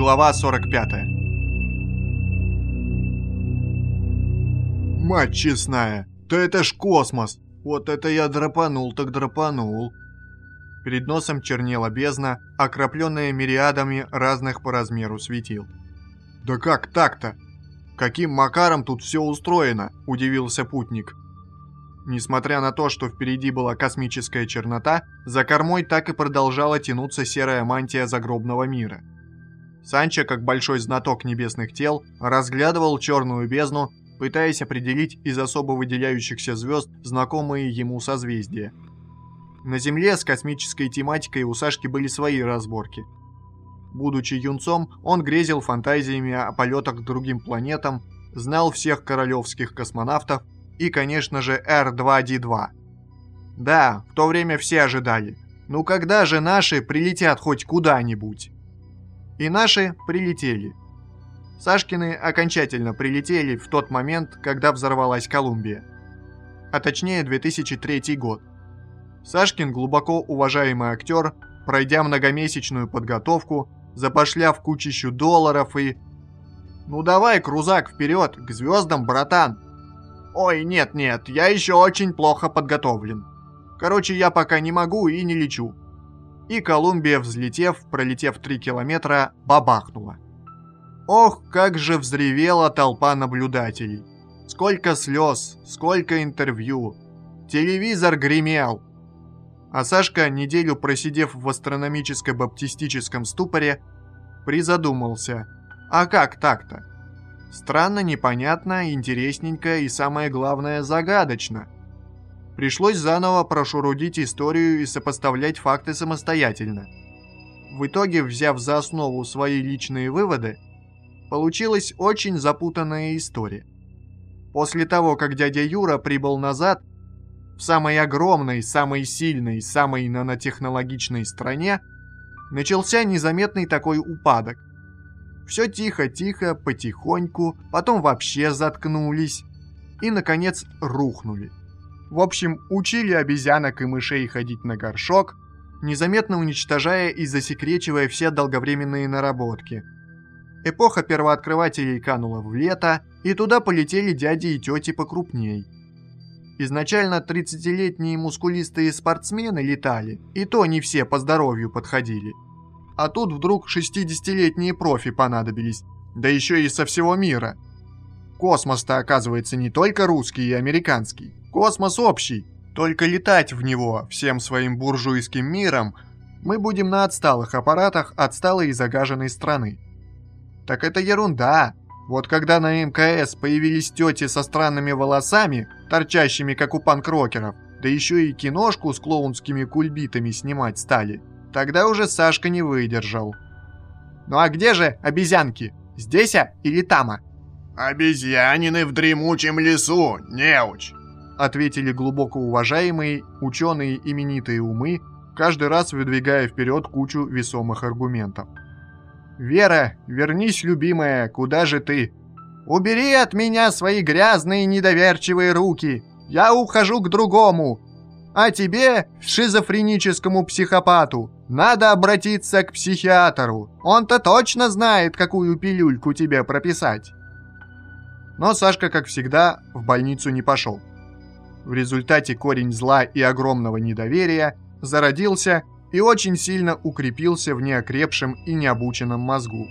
Глава 45 Мать честная, да это ж космос! Вот это я драпанул так драпанул. Перед носом чернела бездна, окропленная мириадами разных по размеру светил. «Да как так-то? Каким макаром тут все устроено?» – удивился путник. Несмотря на то, что впереди была космическая чернота, за кормой так и продолжала тянуться серая мантия загробного мира. Санчо, как большой знаток небесных тел, разглядывал черную бездну, пытаясь определить из особо выделяющихся звезд знакомые ему созвездия – на Земле с космической тематикой у Сашки были свои разборки. Будучи юнцом, он грезил фантазиями о полетах к другим планетам, знал всех королевских космонавтов и, конечно же, R2-D2. Да, в то время все ожидали. Ну когда же наши прилетят хоть куда-нибудь? И наши прилетели. Сашкины окончательно прилетели в тот момент, когда взорвалась Колумбия. А точнее 2003 год. Сашкин глубоко уважаемый актер, пройдя многомесячную подготовку, запошляв кучищу долларов и... «Ну давай, крузак, вперед, к звездам, братан!» «Ой, нет-нет, я еще очень плохо подготовлен. Короче, я пока не могу и не лечу». И Колумбия, взлетев, пролетев 3 километра, бабахнула. Ох, как же взревела толпа наблюдателей. Сколько слез, сколько интервью. Телевизор гремел, а Сашка, неделю просидев в астрономическо-баптистическом ступоре, призадумался. А как так-то? Странно, непонятно, интересненько и самое главное загадочно. Пришлось заново прошурудить историю и сопоставлять факты самостоятельно. В итоге, взяв за основу свои личные выводы, получилась очень запутанная история. После того, как дядя Юра прибыл назад, в самой огромной, самой сильной, самой нанотехнологичной стране начался незаметный такой упадок. Все тихо-тихо, потихоньку, потом вообще заткнулись и, наконец, рухнули. В общем, учили обезьянок и мышей ходить на горшок, незаметно уничтожая и засекречивая все долговременные наработки. Эпоха первооткрывателей канула в лето, и туда полетели дяди и тети покрупней – Изначально 30-летние мускулистые спортсмены летали, и то не все по здоровью подходили. А тут вдруг 60-летние профи понадобились, да еще и со всего мира. Космос-то оказывается не только русский и американский, космос общий, только летать в него всем своим буржуйским миром мы будем на отсталых аппаратах отсталой и загаженной страны. Так это ерунда, вот когда на МКС появились тети со странными волосами, торчащими как у панк-рокеров, да еще и киношку с клоунскими кульбитами снимать стали, тогда уже Сашка не выдержал. «Ну а где же обезьянки? Здесь, а или тама?» «Обезьянины в дремучем лесу, неуч!» Ответили глубоко уважаемые ученые именитые умы, каждый раз выдвигая вперед кучу весомых аргументов. «Вера, вернись, любимая, куда же ты?» «Убери от меня свои грязные недоверчивые руки! Я ухожу к другому! А тебе, шизофреническому психопату, надо обратиться к психиатру. Он-то точно знает, какую пилюльку тебе прописать!» Но Сашка, как всегда, в больницу не пошел. В результате корень зла и огромного недоверия зародился и очень сильно укрепился в неокрепшем и необученном мозгу.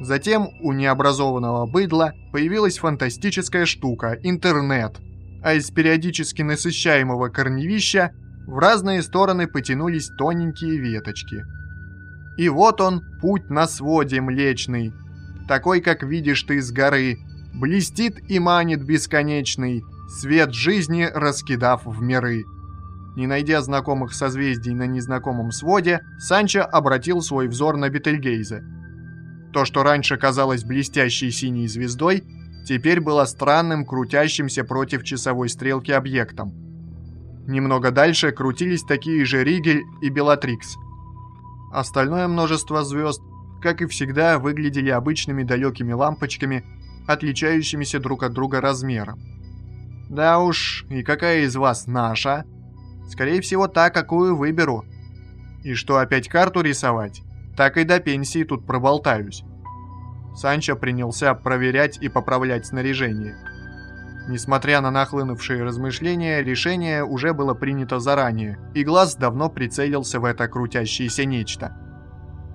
Затем у необразованного быдла появилась фантастическая штука – интернет, а из периодически насыщаемого корневища в разные стороны потянулись тоненькие веточки. И вот он, путь на своде млечный, такой, как видишь ты с горы, блестит и манит бесконечный, свет жизни раскидав в миры. Не найдя знакомых созвездий на незнакомом своде, Санчо обратил свой взор на Бетельгейзе. То, что раньше казалось блестящей синей звездой, теперь было странным, крутящимся против часовой стрелки объектом. Немного дальше крутились такие же Ригель и Белатрикс. Остальное множество звезд, как и всегда, выглядели обычными далекими лампочками, отличающимися друг от друга размером. Да уж, и какая из вас наша? Скорее всего, та, какую выберу. И что, опять карту рисовать? так и до пенсии тут проболтаюсь. Санчо принялся проверять и поправлять снаряжение. Несмотря на нахлынувшие размышления, решение уже было принято заранее, и глаз давно прицелился в это крутящееся нечто.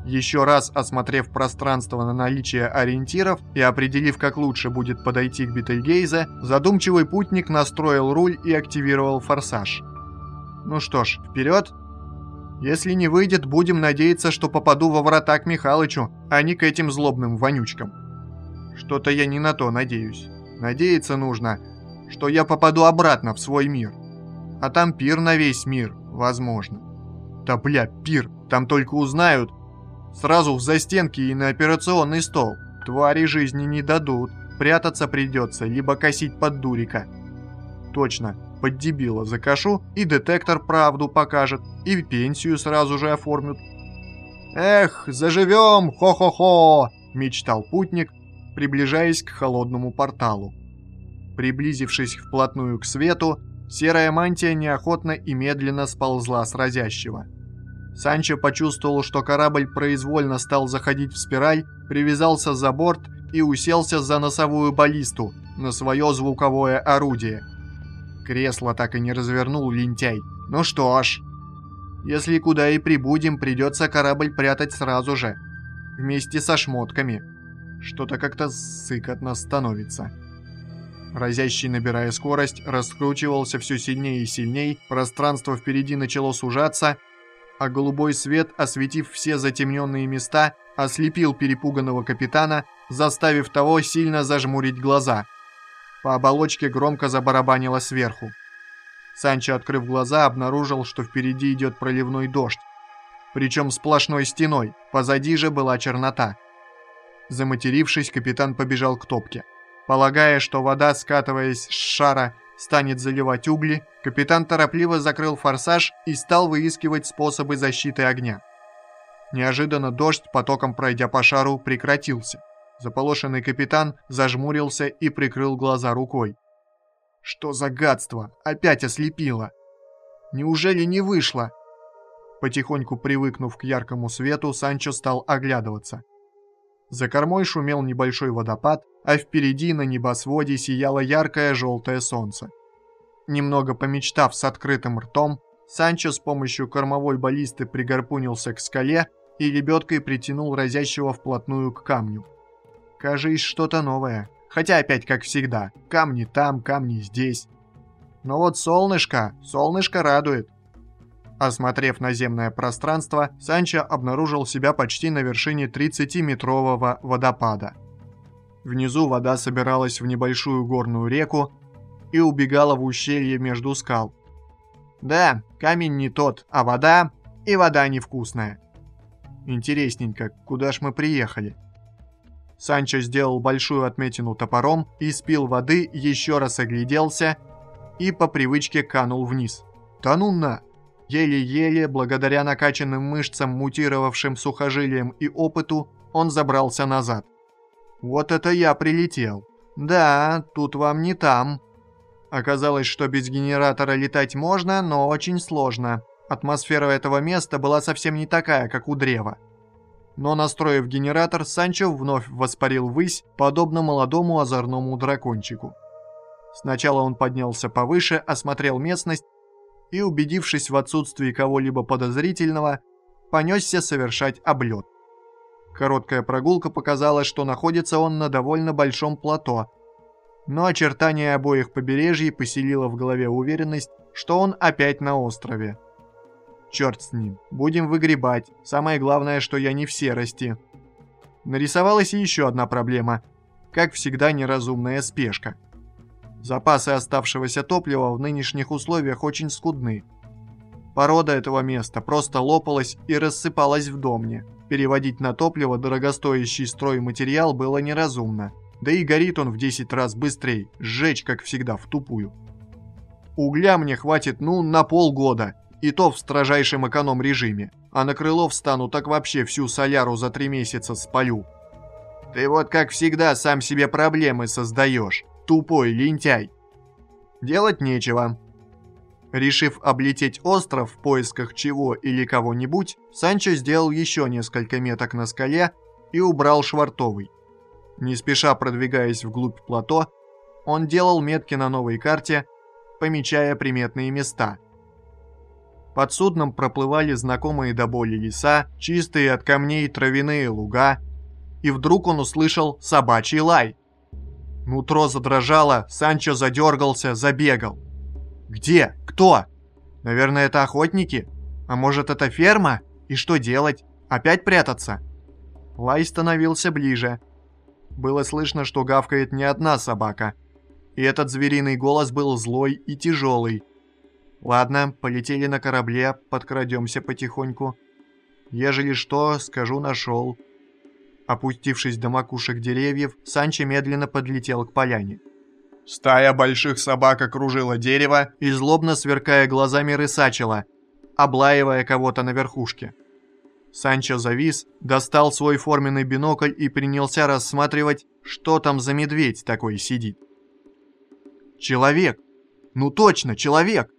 Еще раз осмотрев пространство на наличие ориентиров и определив, как лучше будет подойти к Бетельгейзе, задумчивый путник настроил руль и активировал форсаж. Ну что ж, вперед! Если не выйдет, будем надеяться, что попаду во врата к Михалычу, а не к этим злобным вонючкам. Что-то я не на то надеюсь. Надеяться нужно, что я попаду обратно в свой мир. А там пир на весь мир, возможно. Да бля, пир, там только узнают. Сразу в застенки и на операционный стол. Твари жизни не дадут. Прятаться придется, либо косить под дурика. Точно, под дебила закашу, и детектор правду покажет, и пенсию сразу же оформят. «Эх, заживем, хо-хо-хо!» – мечтал путник, приближаясь к холодному порталу. Приблизившись вплотную к свету, серая мантия неохотно и медленно сползла с разящего. Санчо почувствовал, что корабль произвольно стал заходить в спираль, привязался за борт и уселся за носовую баллисту на свое звуковое орудие – Кресло так и не развернул лентяй. Ну что ж, если куда и прибудем, придется корабль прятать сразу же. Вместе со шмотками. Что-то как-то сыкотно становится. Разящий, набирая скорость, раскручивался все сильнее и сильнее, пространство впереди начало сужаться, а голубой свет, осветив все затемненные места, ослепил перепуганного капитана, заставив того сильно зажмурить глаза. По оболочке громко забарабанило сверху. Санчо, открыв глаза, обнаружил, что впереди идет проливной дождь. Причем сплошной стеной, позади же была чернота. Заматерившись, капитан побежал к топке. Полагая, что вода, скатываясь с шара, станет заливать угли, капитан торопливо закрыл форсаж и стал выискивать способы защиты огня. Неожиданно дождь, потоком пройдя по шару, прекратился. Заполошенный капитан зажмурился и прикрыл глаза рукой. Что за гадство? Опять ослепило. Неужели не вышло? Потихоньку привыкнув к яркому свету, Санчо стал оглядываться. За кормой шумел небольшой водопад, а впереди на небосводе сияло яркое желтое солнце. Немного помечтав с открытым ртом, Санчо с помощью кормовой баллисты пригорпунился к скале и лебедкой притянул разящего вплотную к камню. Кажись, что-то новое. Хотя опять как всегда. Камни там, камни здесь. Но вот солнышко, солнышко радует. Осмотрев наземное пространство, Санчо обнаружил себя почти на вершине 30-метрового водопада. Внизу вода собиралась в небольшую горную реку и убегала в ущелье между скал. Да, камень не тот, а вода, и вода невкусная. Интересненько, куда ж мы приехали? Санчо сделал большую отметину топором, испил воды, еще раз огляделся и по привычке канул вниз. «Да ну на!» Еле-еле, благодаря накачанным мышцам, мутировавшим сухожилиям и опыту, он забрался назад. «Вот это я прилетел!» «Да, тут вам не там!» Оказалось, что без генератора летать можно, но очень сложно. Атмосфера этого места была совсем не такая, как у древа. Но настроив генератор, Санчо вновь воспарил ввысь, подобно молодому озорному дракончику. Сначала он поднялся повыше, осмотрел местность и, убедившись в отсутствии кого-либо подозрительного, понесся совершать облет. Короткая прогулка показала, что находится он на довольно большом плато, но очертания обоих побережий поселило в голове уверенность, что он опять на острове. Черт с ним, будем выгребать. Самое главное, что я не в серости. Нарисовалась еще одна проблема. Как всегда, неразумная спешка. Запасы оставшегося топлива в нынешних условиях очень скудны. Порода этого места просто лопалась и рассыпалась в домне. Переводить на топливо дорогостоящий стройматериал было неразумно. Да и горит он в 10 раз быстрее, сжечь, как всегда, в тупую. Угля мне хватит, ну, на полгода, и то в строжайшем эконом-режиме. А на крыло встану, так вообще всю соляру за три месяца спалю. Ты вот как всегда сам себе проблемы создаешь, тупой лентяй. Делать нечего. Решив облететь остров в поисках чего или кого-нибудь, Санчо сделал еще несколько меток на скале и убрал швартовый. Не спеша продвигаясь вглубь плато, он делал метки на новой карте, помечая приметные места. Под судном проплывали знакомые до боли леса, чистые от камней травяные луга, и вдруг он услышал собачий лай. Нутро задрожало, Санчо задергался, забегал. «Где? Кто? Наверное, это охотники? А может, это ферма? И что делать? Опять прятаться?» Лай становился ближе. Было слышно, что гавкает не одна собака. И этот звериный голос был злой и тяжелый. «Ладно, полетели на корабле, подкрадемся потихоньку. Ежели что, скажу, нашел». Опустившись до макушек деревьев, Санчо медленно подлетел к поляне. Стая больших собак окружила дерево и злобно сверкая глазами рысачила, облаивая кого-то на верхушке. Санчо завис, достал свой форменный бинокль и принялся рассматривать, что там за медведь такой сидит. Человек! Ну точно, человек!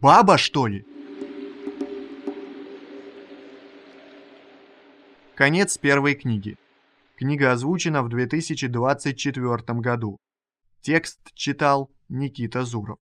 Баба, что ли? Конец первой книги. Книга озвучена в 2024 году. Текст читал Никита Зуров.